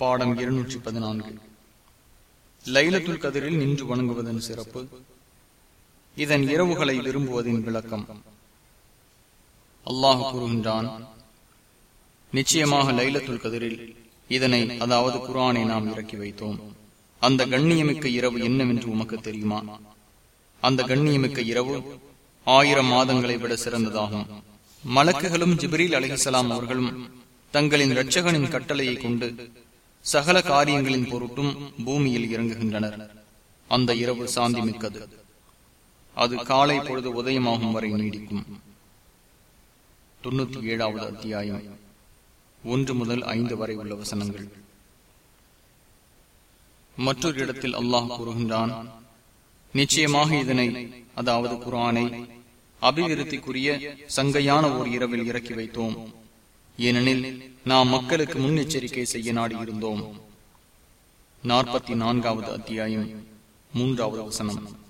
பாடம் இருநூற்றி பதினான்கு லைலத்துல் கதிரில் நின்று வணங்குவதன் சிறப்பு. இதன் இரவுகளை விரும்புவதின் விளக்கம். அல்லாஹ் கூறுகின்றான் நிச்சயமாக லைலத்துல் கதிரில் இதனை அதாவது குரானை நாம் இறக்கி வைத்தோம். அந்த கண்ணியமிக்க இரவு என்னவென்று உமக்கு தெரியுமா? அந்த கண்ணியமிக்க இரவு ஆயிரம் மாதங்களை விட சிறந்ததாகும். மலக்குகளும் ஜிபிரில் அலிசலாம் அவர்களும் தங்களின் இரட்சகனின் கட்டளையை கொண்டு சகல காரியங்களின் பொருட்டும் பூமியில் இறங்குகின்றனர். அந்த இரவு சாந்தி மிக்கது அது காலை பொழுது உதயமாகும் வரை நீடிக்கும். தொண்ணூத்தி ஏழாவது அத்தியாயம். ஒன்று முதல் ஐந்து வரை உள்ள வசனங்கள். மற்றொரு இடத்தில் அல்லாஹ் கூறுகின்றான் நிச்சயமாக இதனை அதாவது குரானை அபிவிருத்திக்குரிய சங்கையான ஓர் இரவில் இறக்கி வைத்தோம். ஏனெனில் நாம் மக்களுக்கு முன்னெச்சரிக்கை செய்ய நாடியிருந்தோம். நாற்பத்தி நான்காவது அத்தியாயம் மூன்றாவது வசனம்.